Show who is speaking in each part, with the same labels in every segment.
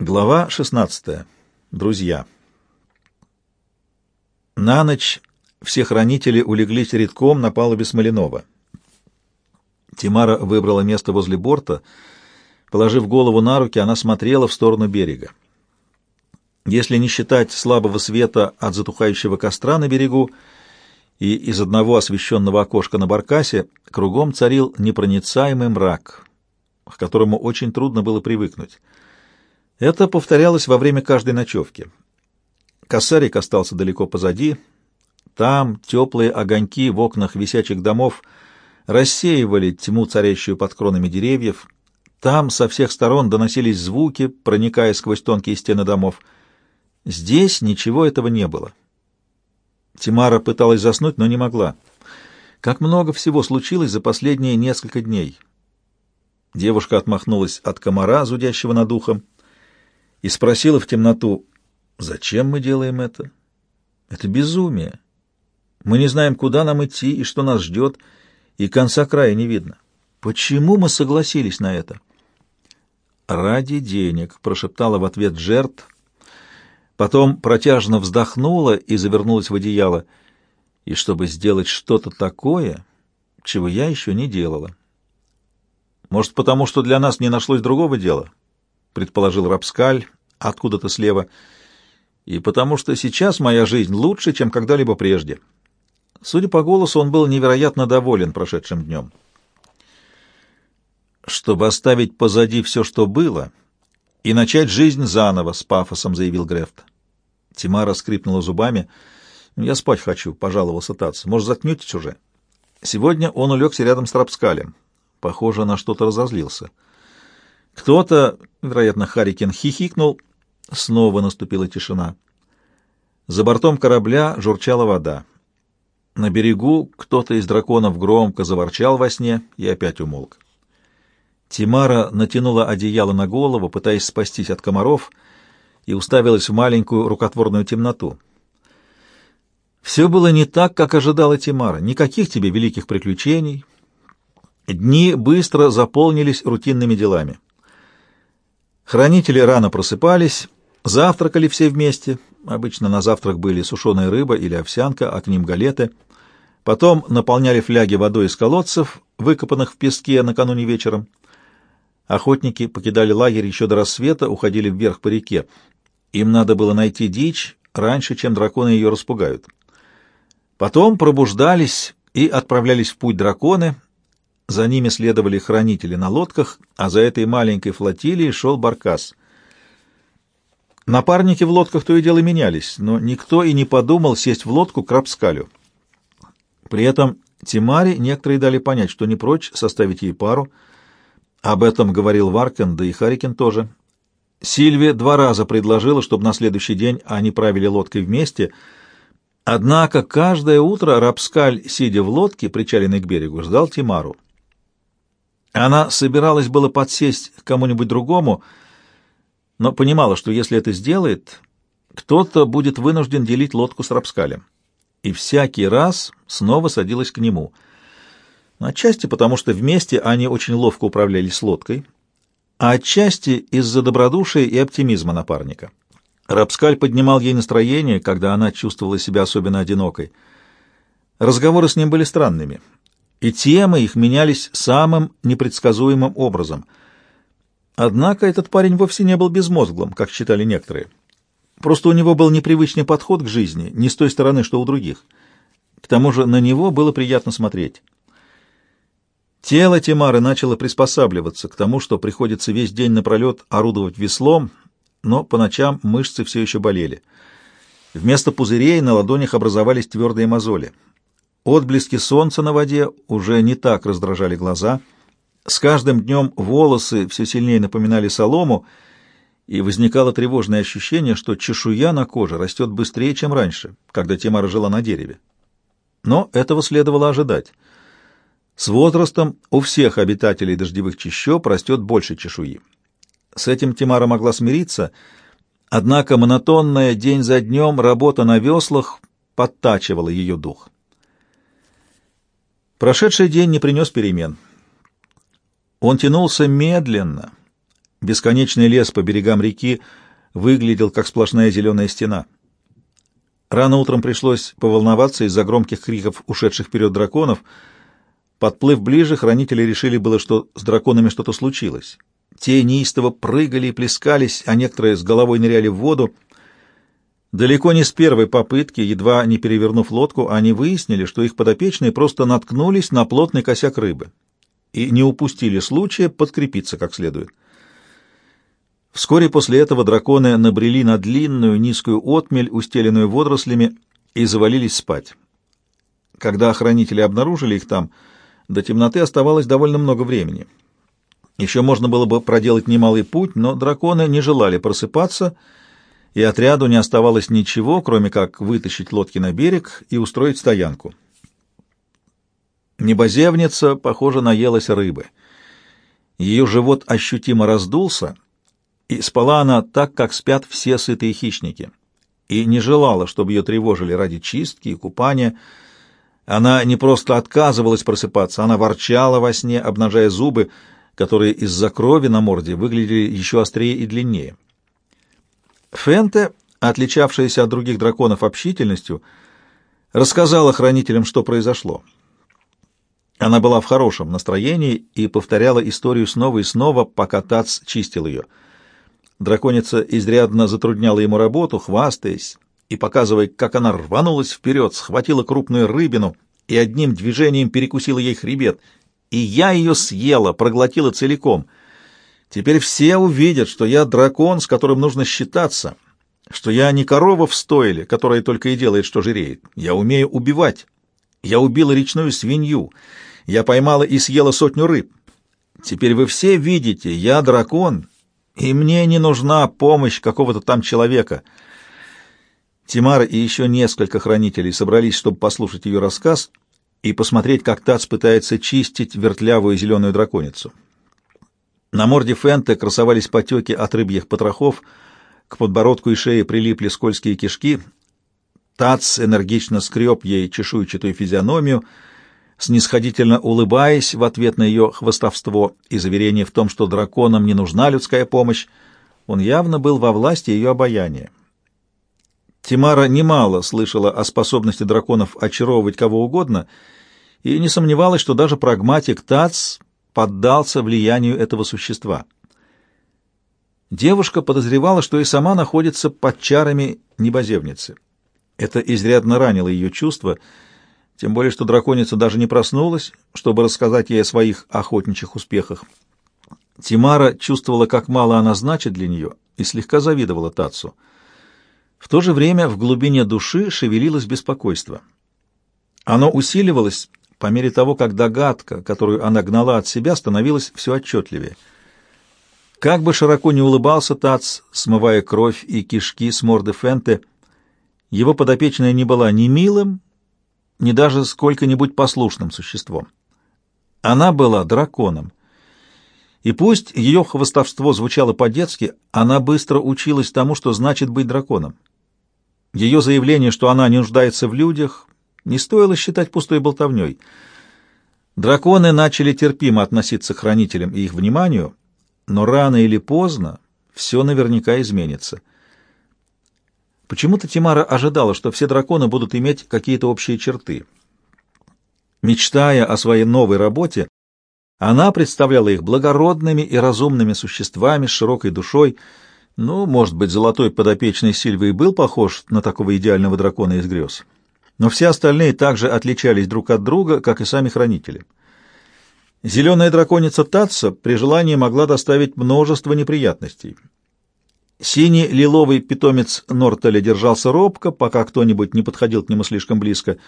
Speaker 1: Глава 16. Друзья. На ночь все хранители улеглись редком на палубе Смоленова. Тимара выбрала место возле борта. Положив голову на руки, она смотрела в сторону берега. Если не считать слабого света от затухающего костра на берегу и из одного освещенного окошка на баркасе, кругом царил непроницаемый мрак, к которому очень трудно было привыкнуть. Это повторялось во время каждой ночевки. Косарик остался далеко позади. Там теплые огоньки в окнах висячих домов рассеивали тьму, царящую под кронами деревьев. Там со всех сторон доносились звуки, проникая сквозь тонкие стены домов. Здесь ничего этого не было. Тимара пыталась заснуть, но не могла. Как много всего случилось за последние несколько дней. Девушка отмахнулась от комара, зудящего над ухом, и спросила в темноту, «Зачем мы делаем это? Это безумие. Мы не знаем, куда нам идти и что нас ждет, и конца края не видно. Почему мы согласились на это?» «Ради денег», — прошептала в ответ жертв, потом протяжно вздохнула и завернулась в одеяло, и чтобы сделать что-то такое, чего я еще не делала. «Может, потому что для нас не нашлось другого дела?» Предположил Рапскаль откуда-то слева, и потому что сейчас моя жизнь лучше, чем когда-либо прежде. Судя по голосу, он был невероятно доволен прошедшим днем. «Чтобы оставить позади все, что было, и начать жизнь заново», — с пафосом заявил Грефт. Тимара скрипнула зубами. «Я спать хочу», — пожаловался Тац. «Может, заткнетесь уже?» Сегодня он улегся рядом с Рапскалем. Похоже, на что-то разозлился. Кто-то, вероятно, Харикин, хихикнул. Снова наступила тишина. За бортом корабля журчала вода. На берегу кто-то из драконов громко заворчал во сне и опять умолк. Тимара натянула одеяло на голову, пытаясь спастись от комаров, и уставилась в маленькую рукотворную темноту. Все было не так, как ожидала Тимара. Никаких тебе великих приключений. Дни быстро заполнились рутинными делами. Хранители рано просыпались, завтракали все вместе. Обычно на завтрак были сушеная рыба или овсянка, а к ним галеты. Потом наполняли фляги водой из колодцев, выкопанных в песке накануне вечером. Охотники покидали лагерь еще до рассвета, уходили вверх по реке. Им надо было найти дичь раньше, чем драконы ее распугают. Потом пробуждались и отправлялись в путь драконы, за ними следовали хранители на лодках, а за этой маленькой флотилией шел баркас. Напарники в лодках то и дело менялись, но никто и не подумал сесть в лодку к Рапскалю. При этом Тимаре некоторые дали понять, что не прочь составить ей пару. Об этом говорил Варкен, да и Харикин тоже. Сильвия два раза предложила, чтобы на следующий день они правили лодкой вместе — Однако каждое утро Рапскаль, сидя в лодке, причаленной к берегу, ждал Тимару. Она собиралась было подсесть к кому-нибудь другому, но понимала, что если это сделает, кто-то будет вынужден делить лодку с Рапскалем. И всякий раз снова садилась к нему. Отчасти потому, что вместе они очень ловко управлялись лодкой, а отчасти из-за добродушия и оптимизма напарника. Рапскаль поднимал ей настроение, когда она чувствовала себя особенно одинокой. Разговоры с ним были странными — и темы их менялись самым непредсказуемым образом. Однако этот парень вовсе не был безмозглым, как считали некоторые. Просто у него был непривычный подход к жизни, не с той стороны, что у других. К тому же на него было приятно смотреть. Тело Тимары начало приспосабливаться к тому, что приходится весь день напролет орудовать веслом, но по ночам мышцы все еще болели. Вместо пузырей на ладонях образовались твердые мозоли. Отблески солнца на воде уже не так раздражали глаза. С каждым днем волосы все сильнее напоминали солому, и возникало тревожное ощущение, что чешуя на коже растет быстрее, чем раньше, когда Тимара жила на дереве. Но этого следовало ожидать. С возрастом у всех обитателей дождевых чащоб растет больше чешуи. С этим Тимара могла смириться, однако монотонная день за днем работа на веслах подтачивала ее дух. Прошедший день не принес перемен. Он тянулся медленно, Бесконечный лес по берегам реки выглядел как сплошная зеленая стена. Рано утром пришлось поволноваться из-за громких криков ушедших вперед драконов. Подплыв ближе, хранители решили было, что с драконами что-то случилось. Те неистово прыгали и плескались, а некоторые с головой ныряли в воду. Далеко не с первой попытки, едва не перевернув лодку, они выяснили, что их подопечные просто наткнулись на плотный косяк рыбы и не упустили случая подкрепиться как следует. Вскоре после этого драконы набрели на длинную низкую отмель, устеленную водорослями, и завалились спать. Когда охранители обнаружили их там, до темноты оставалось довольно много времени. Еще можно было бы проделать немалый путь, но драконы не желали просыпаться, и отряду не оставалось ничего, кроме как вытащить лодки на берег и устроить стоянку. Небозевница, похоже, наелась рыбы. Ее живот ощутимо раздулся, и спала она так, как спят все сытые хищники, и не желала, чтобы ее тревожили ради чистки и купания. Она не просто отказывалась просыпаться, она ворчала во сне, обнажая зубы, которые из-за крови на морде выглядели еще острее и длиннее. Фенте, отличавшаяся от других драконов общительностью, рассказала хранителям, что произошло. Она была в хорошем настроении и повторяла историю снова и снова, пока Тац чистил ее. Драконица изрядно затрудняла ему работу, хвастаясь и показывая, как она рванулась вперед, схватила крупную рыбину и одним движением перекусила ей хребет — и я ее съела, проглотила целиком. Теперь все увидят, что я дракон, с которым нужно считаться, что я не корова в стойле, которая только и делает, что жиреет. Я умею убивать. Я убила речную свинью. Я поймала и съела сотню рыб. Теперь вы все видите, я дракон, и мне не нужна помощь какого-то там человека. Тимара и еще несколько хранителей собрались, чтобы послушать ее рассказ — и посмотреть, как Тац пытается чистить вертлявую зеленую драконицу. На морде Фенте красовались потеки от рыбьих потрохов, к подбородку и шее прилипли скользкие кишки. Тац энергично скреб ей чешуйчатую физиономию, снисходительно улыбаясь в ответ на ее хвостовство и заверение в том, что драконам не нужна людская помощь. Он явно был во власти ее обаяния. Тимара немало слышала о способности драконов очаровывать кого угодно и не сомневалась, что даже прагматик Тац поддался влиянию этого существа. Девушка подозревала, что и сама находится под чарами небоземницы. Это изрядно ранило ее чувства, тем более что драконица даже не проснулась, чтобы рассказать ей о своих охотничьих успехах. Тимара чувствовала, как мало она значит для нее, и слегка завидовала Тацу. В то же время в глубине души шевелилось беспокойство. Оно усиливалось по мере того, как догадка, которую она гнала от себя, становилась все отчетливее. Как бы широко не улыбался Тац, смывая кровь и кишки с морды Фенте, его подопечная не была ни милым, ни даже сколько-нибудь послушным существом. Она была драконом. И пусть ее хвостовство звучало по-детски, она быстро училась тому, что значит быть драконом. Ее заявление, что она не нуждается в людях, не стоило считать пустой болтовней. Драконы начали терпимо относиться к хранителям и их вниманию, но рано или поздно все наверняка изменится. Почему-то Тимара ожидала, что все драконы будут иметь какие-то общие черты. Мечтая о своей новой работе, она представляла их благородными и разумными существами с широкой душой, ну, может быть, золотой подопечный Сильвы и был похож на такого идеального дракона из грез. Но все остальные также отличались друг от друга, как и сами хранители. Зеленая драконица Татса при желании могла доставить множество неприятностей. Синий лиловый питомец Нортеля держался робко, пока кто-нибудь не подходил к нему слишком близко,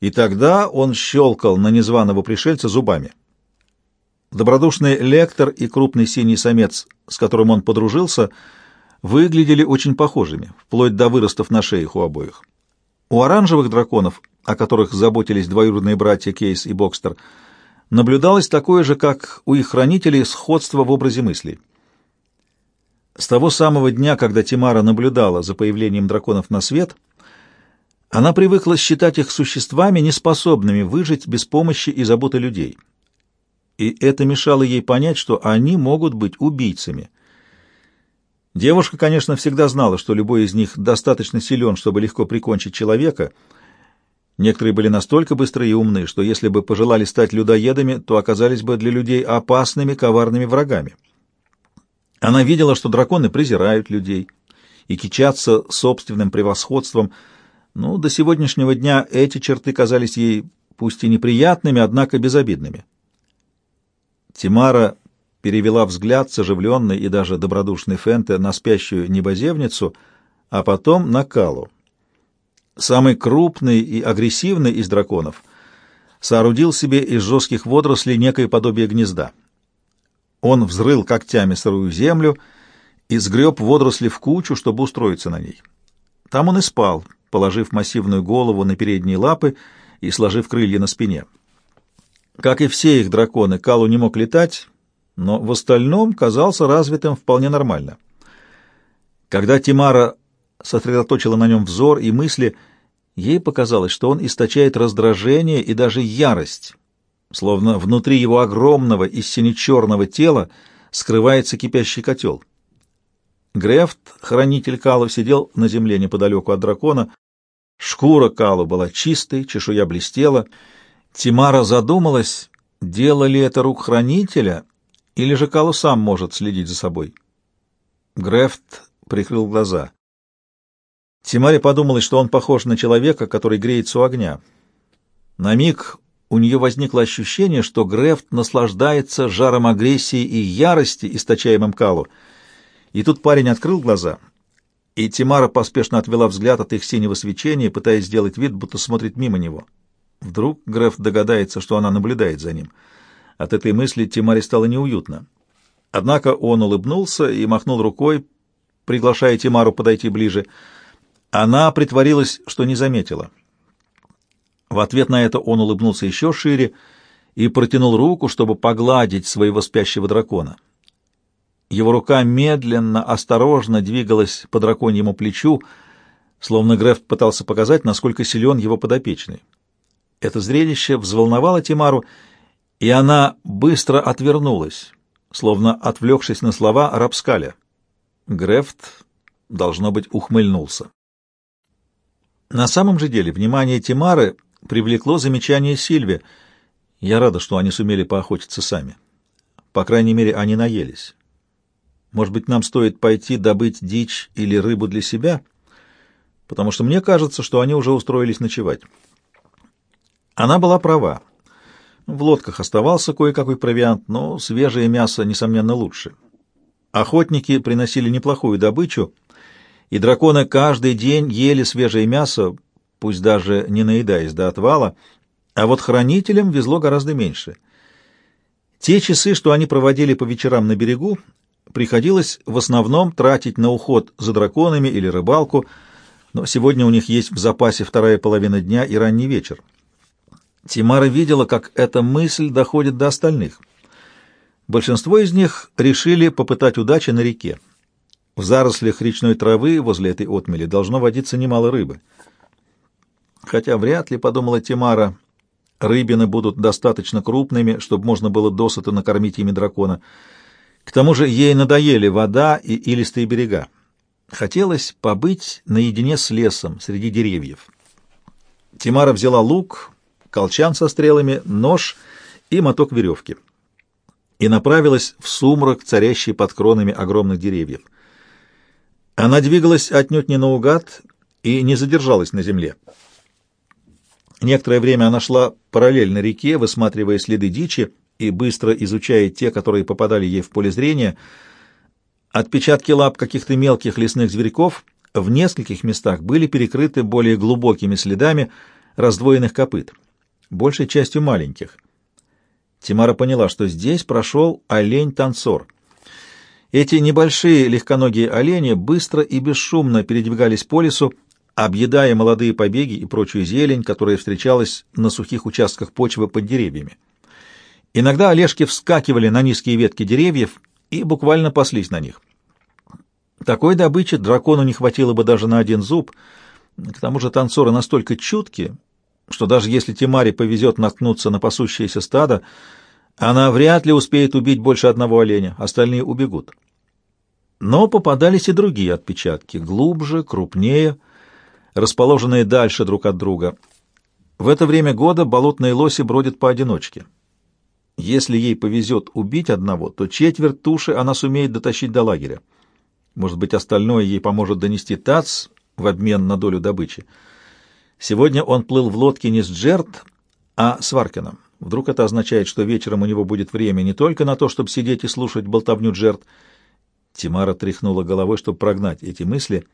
Speaker 1: и тогда он щелкал на незваного пришельца зубами. Добродушный лектор и крупный синий самец, с которым он подружился, — выглядели очень похожими, вплоть до выростов на шеях у обоих. У оранжевых драконов, о которых заботились двоюродные братья Кейс и Бокстер, наблюдалось такое же, как у их хранителей, сходство в образе мыслей. С того самого дня, когда Тимара наблюдала за появлением драконов на свет, она привыкла считать их существами, неспособными выжить без помощи и заботы людей. И это мешало ей понять, что они могут быть убийцами — Девушка, конечно, всегда знала, что любой из них достаточно силен, чтобы легко прикончить человека. Некоторые были настолько быстрые и умные, что если бы пожелали стать людоедами, то оказались бы для людей опасными, коварными врагами. Она видела, что драконы презирают людей и кичатся собственным превосходством. Ну, до сегодняшнего дня эти черты казались ей пусть и неприятными, однако безобидными. Тимара перевела взгляд с оживленной и даже добродушной Фенте на спящую небозевницу, а потом на Калу. Самый крупный и агрессивный из драконов соорудил себе из жестких водорослей некое подобие гнезда. Он взрыл когтями сырую землю и сгреб водоросли в кучу, чтобы устроиться на ней. Там он и спал, положив массивную голову на передние лапы и сложив крылья на спине. Как и все их драконы, Калу не мог летать, но в остальном казался развитым вполне нормально. Когда Тимара сосредоточила на нем взор и мысли, ей показалось, что он источает раздражение и даже ярость, словно внутри его огромного и сине-черного тела скрывается кипящий котел. Грефт, хранитель Калу, сидел на земле неподалеку от дракона. Шкура Калу была чистой, чешуя блестела. Тимара задумалась, дело ли это рук хранителя или же Калу сам может следить за собой? Грефт прикрыл глаза. Тимаре подумалось, что он похож на человека, который греется у огня. На миг у нее возникло ощущение, что Грефт наслаждается жаром агрессии и ярости, источаемым Калу. И тут парень открыл глаза, и Тимара поспешно отвела взгляд от их синего свечения, пытаясь сделать вид, будто смотрит мимо него. Вдруг Грефт догадается, что она наблюдает за ним — от этой мысли Тимаре стало неуютно. Однако он улыбнулся и махнул рукой, приглашая Тимару подойти ближе. Она притворилась, что не заметила. В ответ на это он улыбнулся еще шире и протянул руку, чтобы погладить своего спящего дракона. Его рука медленно, осторожно двигалась по драконьему плечу, словно Грефт пытался показать, насколько силен его подопечный. Это зрелище взволновало Тимару, и она быстро отвернулась, словно отвлекшись на слова Рапскаля. Грефт, должно быть, ухмыльнулся. На самом же деле внимание Тимары привлекло замечание Сильви. Я рада, что они сумели поохотиться сами. По крайней мере, они наелись. Может быть, нам стоит пойти добыть дичь или рыбу для себя, потому что мне кажется, что они уже устроились ночевать. Она была права. В лодках оставался кое-какой провиант, но свежее мясо, несомненно, лучше. Охотники приносили неплохую добычу, и драконы каждый день ели свежее мясо, пусть даже не наедаясь до отвала, а вот хранителям везло гораздо меньше. Те часы, что они проводили по вечерам на берегу, приходилось в основном тратить на уход за драконами или рыбалку, но сегодня у них есть в запасе вторая половина дня и ранний вечер. Тимара видела, как эта мысль доходит до остальных. Большинство из них решили попытать удачи на реке. В зарослях речной травы возле этой отмели должно водиться немало рыбы. Хотя вряд ли, подумала Тимара, рыбины будут достаточно крупными, чтобы можно было досыта накормить ими дракона. К тому же ей надоели вода и илистые берега. Хотелось побыть наедине с лесом, среди деревьев. Тимара взяла лук, колчан со стрелами, нож и моток веревки. И направилась в сумрак, царящий под кронами огромных деревьев. Она двигалась отнюдь не наугад и не задержалась на земле. Некоторое время она шла параллельно реке, высматривая следы дичи и быстро изучая те, которые попадали ей в поле зрения. Отпечатки лап каких-то мелких лесных зверьков в нескольких местах были перекрыты более глубокими следами раздвоенных копыт большей частью маленьких. Тимара поняла, что здесь прошел олень-танцор. Эти небольшие легконогие олени быстро и бесшумно передвигались по лесу, объедая молодые побеги и прочую зелень, которая встречалась на сухих участках почвы под деревьями. Иногда олешки вскакивали на низкие ветки деревьев и буквально паслись на них. Такой добычи дракону не хватило бы даже на один зуб. К тому же танцоры настолько чутки, что даже если Тимаре повезет наткнуться на пасущееся стадо, она вряд ли успеет убить больше одного оленя, остальные убегут. Но попадались и другие отпечатки, глубже, крупнее, расположенные дальше друг от друга. В это время года болотные лоси бродят поодиночке. Если ей повезет убить одного, то четверть туши она сумеет дотащить до лагеря. Может быть, остальное ей поможет донести тац в обмен на долю добычи. Сегодня он плыл в лодке не с Джерт, а с Варкином. Вдруг это означает, что вечером у него будет время не только на то, чтобы сидеть и слушать болтовню Джерт. Тимара тряхнула головой, чтобы прогнать эти мысли.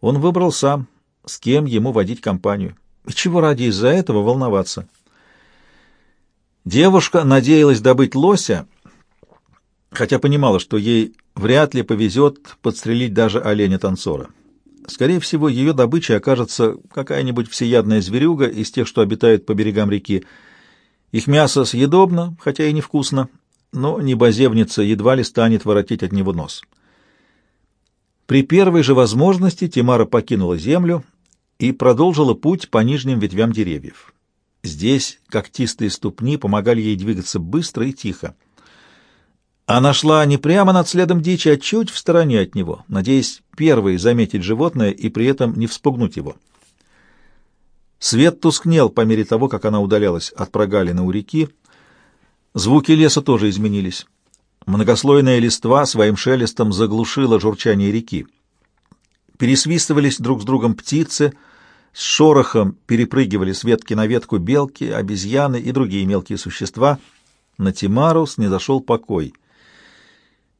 Speaker 1: Он выбрал сам, с кем ему водить компанию. И чего ради из-за этого волноваться? Девушка надеялась добыть лося, хотя понимала, что ей вряд ли повезет подстрелить даже оленя-танцора. Скорее всего, ее добычей окажется какая-нибудь всеядная зверюга из тех, что обитают по берегам реки. Их мясо съедобно, хотя и невкусно, но небозевница едва ли станет воротить от него нос. При первой же возможности Тимара покинула землю и продолжила путь по нижним ветвям деревьев. Здесь когтистые ступни помогали ей двигаться быстро и тихо. Она шла не прямо над следом дичи, а чуть в стороне от него, надеясь первой заметить животное и при этом не вспугнуть его. Свет тускнел по мере того, как она удалялась от прогалины у реки. Звуки леса тоже изменились. Многослойная листва своим шелестом заглушила журчание реки. Пересвистывались друг с другом птицы, с шорохом перепрыгивали с ветки на ветку белки, обезьяны и другие мелкие существа. На Тимару снизошел покой —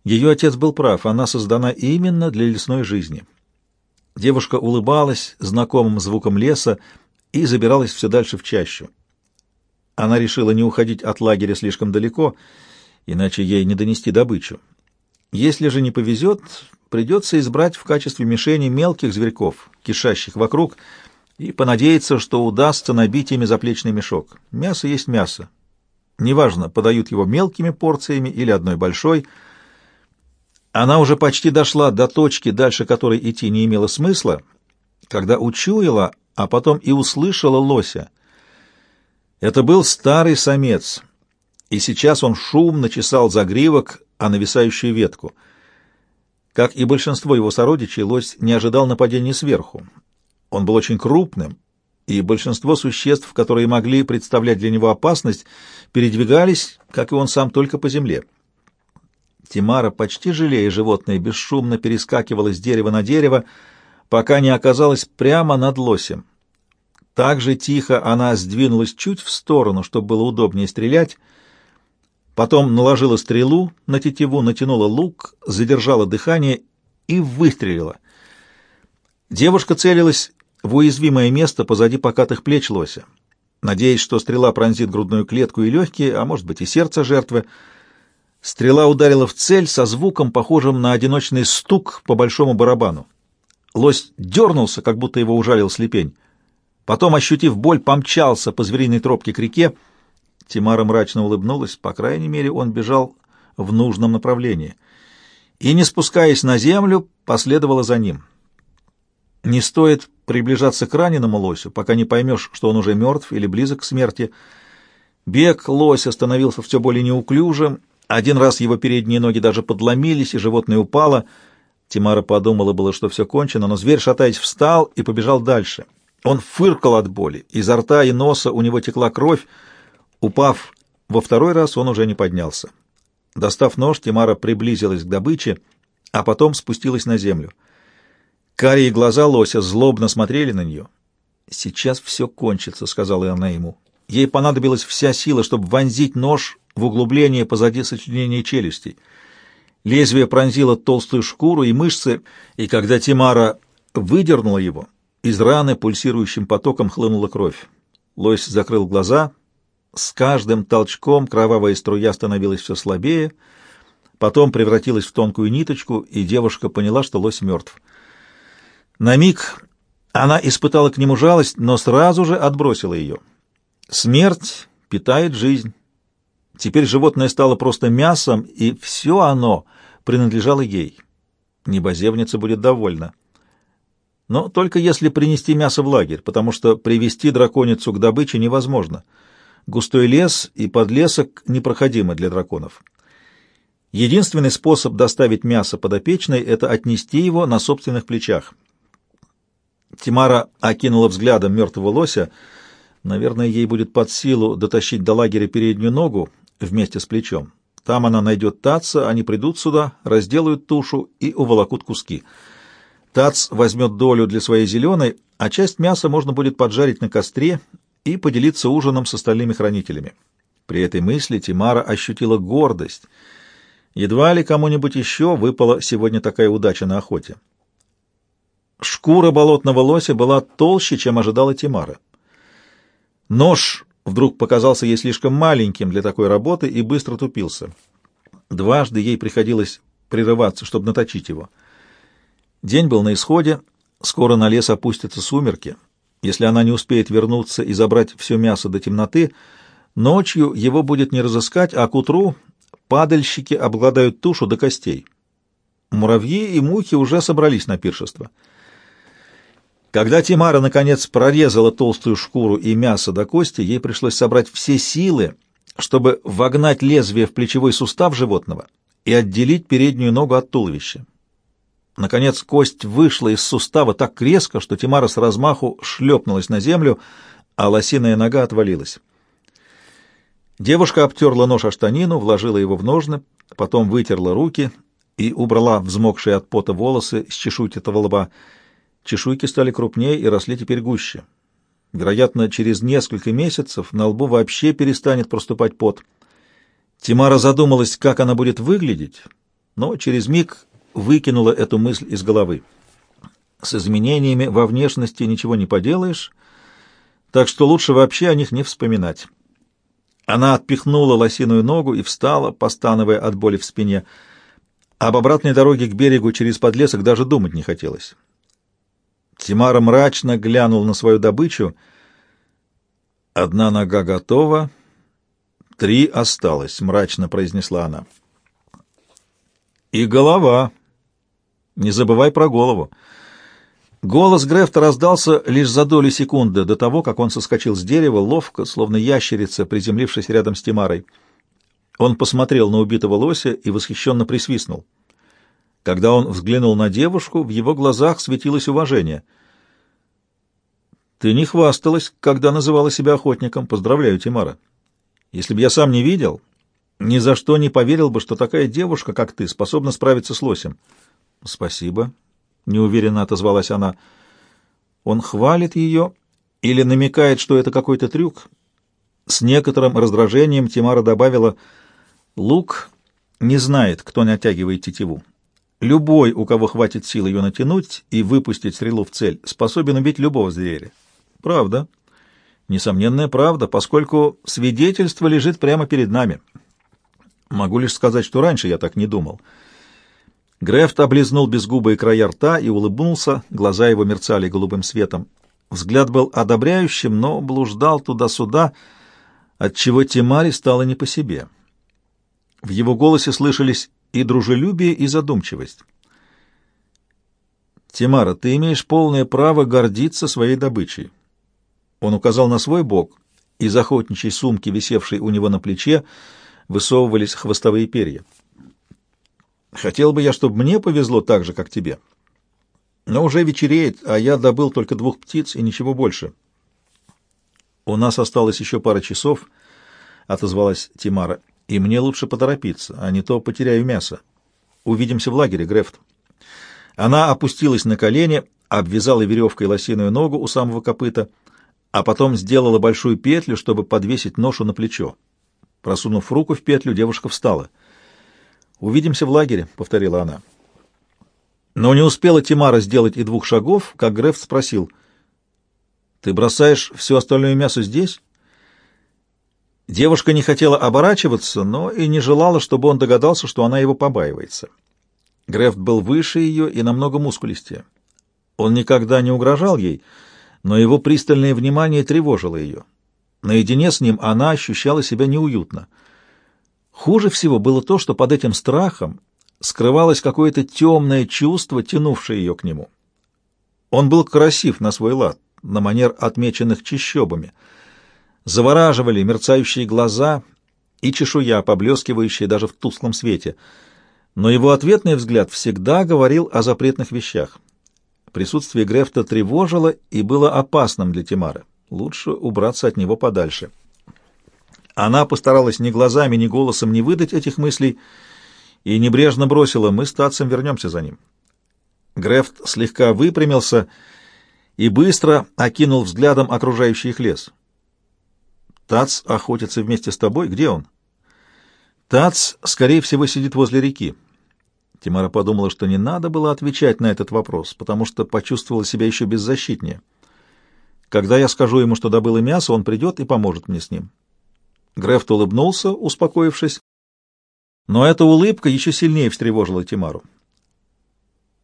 Speaker 1: ее отец был прав, она создана именно для лесной жизни. Девушка улыбалась знакомым звуком леса и забиралась все дальше в чащу. Она решила не уходить от лагеря слишком далеко, иначе ей не донести добычу. Если же не повезет, придется избрать в качестве мишени мелких зверьков, кишащих вокруг, и понадеяться, что удастся набить ими заплечный мешок. Мясо есть мясо. Неважно, подают его мелкими порциями или одной большой – она уже почти дошла до точки, дальше которой идти не имело смысла, когда учуяла, а потом и услышала лося. Это был старый самец, и сейчас он шумно чесал загривок о нависающую ветку. Как и большинство его сородичей, лось не ожидал нападения сверху. Он был очень крупным, и большинство существ, которые могли представлять для него опасность, передвигались, как и он сам, только по земле. Тимара, почти жалея животное, бесшумно перескакивала с дерева на дерево, пока не оказалась прямо над лосем. Так же тихо она сдвинулась чуть в сторону, чтобы было удобнее стрелять, потом наложила стрелу на тетиву, натянула лук, задержала дыхание и выстрелила. Девушка целилась в уязвимое место позади покатых плеч лося, надеясь, что стрела пронзит грудную клетку и легкие, а может быть и сердце жертвы, Стрела ударила в цель со звуком, похожим на одиночный стук по большому барабану. Лось дернулся, как будто его ужалил слепень. Потом, ощутив боль, помчался по звериной тропке к реке. Тимара мрачно улыбнулась. По крайней мере, он бежал в нужном направлении. И, не спускаясь на землю, последовала за ним. Не стоит приближаться к раненому лосю, пока не поймешь, что он уже мертв или близок к смерти. Бег лося становился все более неуклюжим, один раз его передние ноги даже подломились, и животное упало. Тимара подумала было, что все кончено, но зверь, шатаясь, встал и побежал дальше. Он фыркал от боли, изо рта и носа у него текла кровь. Упав во второй раз, он уже не поднялся. Достав нож, Тимара приблизилась к добыче, а потом спустилась на землю. Карие глаза лося злобно смотрели на нее. «Сейчас все кончится», — сказала она ему. Ей понадобилась вся сила, чтобы вонзить нож в углубление позади сочленения челюстей. Лезвие пронзило толстую шкуру и мышцы, и когда Тимара выдернула его, из раны пульсирующим потоком хлынула кровь. Лось закрыл глаза. С каждым толчком кровавая струя становилась все слабее, потом превратилась в тонкую ниточку, и девушка поняла, что лось мертв. На миг она испытала к нему жалость, но сразу же отбросила ее. Смерть питает жизнь. Теперь животное стало просто мясом, и все оно принадлежало ей. Небозевница будет довольна. Но только если принести мясо в лагерь, потому что привести драконицу к добыче невозможно. Густой лес и подлесок непроходимы для драконов. Единственный способ доставить мясо подопечной — это отнести его на собственных плечах. Тимара окинула взглядом мертвого лося. Наверное, ей будет под силу дотащить до лагеря переднюю ногу вместе с плечом. Там она найдет Таца, они придут сюда, разделают тушу и уволокут куски. Тац возьмет долю для своей зеленой, а часть мяса можно будет поджарить на костре и поделиться ужином с остальными хранителями. При этой мысли Тимара ощутила гордость. Едва ли кому-нибудь еще выпала сегодня такая удача на охоте. Шкура болотного лося была толще, чем ожидала Тимара. Нож вдруг показался ей слишком маленьким для такой работы и быстро тупился. Дважды ей приходилось прерываться, чтобы наточить его. День был на исходе, скоро на лес опустятся сумерки. Если она не успеет вернуться и забрать все мясо до темноты, ночью его будет не разыскать, а к утру падальщики обгладают тушу до костей. Муравьи и мухи уже собрались на пиршество. Когда Тимара, наконец, прорезала толстую шкуру и мясо до кости, ей пришлось собрать все силы, чтобы вогнать лезвие в плечевой сустав животного и отделить переднюю ногу от туловища. Наконец кость вышла из сустава так резко, что Тимара с размаху шлепнулась на землю, а лосиная нога отвалилась. Девушка обтерла нож о штанину, вложила его в ножны, потом вытерла руки и убрала взмокшие от пота волосы с чешуйчатого лба. Чешуйки стали крупнее и росли теперь гуще. Вероятно, через несколько месяцев на лбу вообще перестанет проступать пот. Тимара задумалась, как она будет выглядеть, но через миг выкинула эту мысль из головы. С изменениями во внешности ничего не поделаешь, так что лучше вообще о них не вспоминать. Она отпихнула лосиную ногу и встала, постановая от боли в спине. Об обратной дороге к берегу через подлесок даже думать не хотелось. Тимара мрачно глянул на свою добычу. «Одна нога готова, три осталось», — мрачно произнесла она. «И голова. Не забывай про голову». Голос Грефта раздался лишь за долю секунды до того, как он соскочил с дерева, ловко, словно ящерица, приземлившись рядом с Тимарой. Он посмотрел на убитого лося и восхищенно присвистнул. Когда он взглянул на девушку, в его глазах светилось уважение. «Ты не хвасталась, когда называла себя охотником. Поздравляю, Тимара. Если бы я сам не видел, ни за что не поверил бы, что такая девушка, как ты, способна справиться с лосем». «Спасибо», — неуверенно отозвалась она. Он хвалит ее или намекает, что это какой-то трюк? С некоторым раздражением Тимара добавила, «Лук не знает, кто натягивает тетиву. Любой, у кого хватит сил ее натянуть и выпустить стрелу в цель, способен убить любого зверя». «Правда». «Несомненная правда, поскольку свидетельство лежит прямо перед нами». «Могу лишь сказать, что раньше я так не думал». Грефт облизнул безгубые края рта и улыбнулся, глаза его мерцали голубым светом. Взгляд был одобряющим, но блуждал туда-сюда, отчего Тимари стало не по себе. В его голосе слышались и дружелюбие, и задумчивость. «Тимара, ты имеешь полное право гордиться своей добычей». Он указал на свой бок. Из охотничьей сумки, висевшей у него на плече, высовывались хвостовые перья. Хотел бы я, чтобы мне повезло так же, как тебе. Но уже вечереет, а я добыл только двух птиц и ничего больше. У нас осталось еще пара часов, — отозвалась Тимара, — и мне лучше поторопиться, а не то потеряю мясо. Увидимся в лагере, Грефт. Она опустилась на колени, обвязала веревкой лосиную ногу у самого копыта, а потом сделала большую петлю, чтобы подвесить ношу на плечо. Просунув руку в петлю, девушка встала — «Увидимся в лагере», — повторила она. Но не успела Тимара сделать и двух шагов, как Греф спросил, «Ты бросаешь все остальное мясо здесь?» Девушка не хотела оборачиваться, но и не желала, чтобы он догадался, что она его побаивается. Грефт был выше ее и намного мускулистее. Он никогда не угрожал ей, но его пристальное внимание тревожило ее. Наедине с ним она ощущала себя неуютно — Хуже всего было то, что под этим страхом скрывалось какое-то темное чувство, тянувшее ее к нему. Он был красив на свой лад, на манер отмеченных чащобами. Завораживали мерцающие глаза и чешуя, поблескивающая даже в тусклом свете — Но его ответный взгляд всегда говорил о запретных вещах. Присутствие Грефта тревожило и было опасным для Тимары. Лучше убраться от него подальше. Она постаралась ни глазами, ни голосом не выдать этих мыслей и небрежно бросила «Мы с Татцем вернемся за ним». Грефт слегка выпрямился и быстро окинул взглядом окружающий их лес. «Тац охотится вместе с тобой? Где он?» «Тац, скорее всего, сидит возле реки. Тимара подумала, что не надо было отвечать на этот вопрос, потому что почувствовала себя еще беззащитнее. Когда я скажу ему, что добыла мясо, он придет и поможет мне с ним. Грефт улыбнулся, успокоившись, но эта улыбка еще сильнее встревожила Тимару.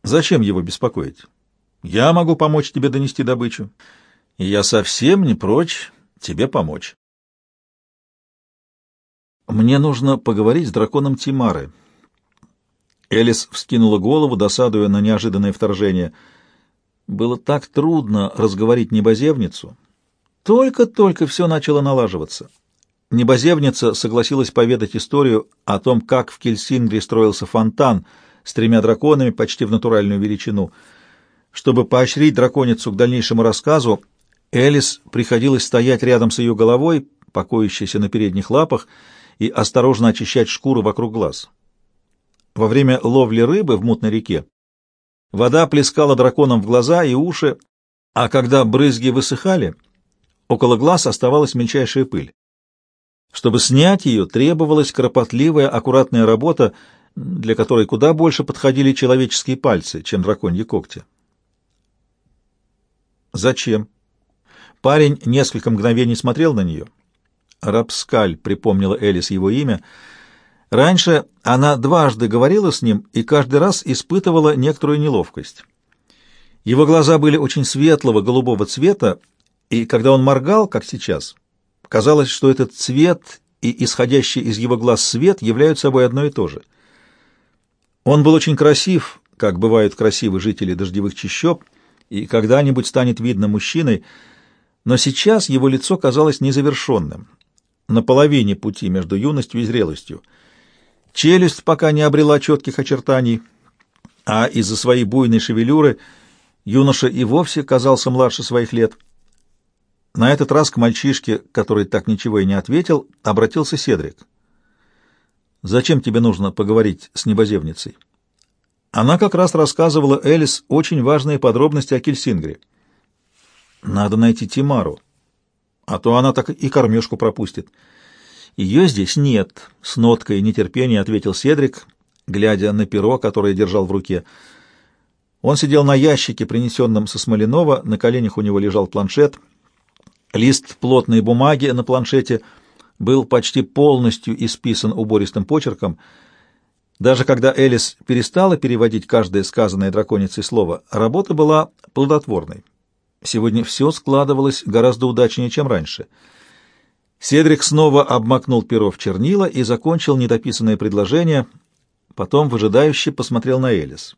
Speaker 1: «Зачем его беспокоить? Я могу помочь тебе донести добычу, и я совсем не прочь тебе помочь». «Мне нужно поговорить с драконом Тимары», Элис вскинула голову, досадуя на неожиданное вторжение. Было так трудно разговорить небозевницу. Только-только все начало налаживаться. Небозевница согласилась поведать историю о том, как в Кельсингре строился фонтан с тремя драконами почти в натуральную величину. Чтобы поощрить драконицу к дальнейшему рассказу, Элис приходилось стоять рядом с ее головой, покоящейся на передних лапах, и осторожно очищать шкуру вокруг глаз. Во время ловли рыбы в мутной реке вода плескала драконам в глаза и уши, а когда брызги высыхали, около глаз оставалась мельчайшая пыль. Чтобы снять ее, требовалась кропотливая, аккуратная работа, для которой куда больше подходили человеческие пальцы, чем драконьи когти. «Зачем?» Парень несколько мгновений смотрел на нее. «Рапскаль», — припомнила Элис его имя, — Раньше она дважды говорила с ним и каждый раз испытывала некоторую неловкость. Его глаза были очень светлого голубого цвета, и когда он моргал, как сейчас, казалось, что этот цвет и исходящий из его глаз свет являются собой одно и то же. Он был очень красив, как бывают красивы жители дождевых чащоб, и когда-нибудь станет видно мужчиной, но сейчас его лицо казалось незавершенным, на половине пути между юностью и зрелостью — Челюсть пока не обрела четких очертаний, а из-за своей буйной шевелюры юноша и вовсе казался младше своих лет. На этот раз к мальчишке, который так ничего и не ответил, обратился Седрик. «Зачем тебе нужно поговорить с небоземницей?» Она как раз рассказывала Элис очень важные подробности о Кельсингре. «Надо найти Тимару, а то она так и кормежку пропустит». «Ее здесь нет», — с ноткой нетерпения ответил Седрик, глядя на перо, которое держал в руке. Он сидел на ящике, принесенном со Смоленова, на коленях у него лежал планшет. Лист плотной бумаги на планшете был почти полностью исписан убористым почерком. Даже когда Элис перестала переводить каждое сказанное драконицей слово, работа была плодотворной. Сегодня все складывалось гораздо удачнее, чем раньше — Седрик снова обмакнул перо в чернила и закончил недописанное предложение, потом выжидающе посмотрел на Элис.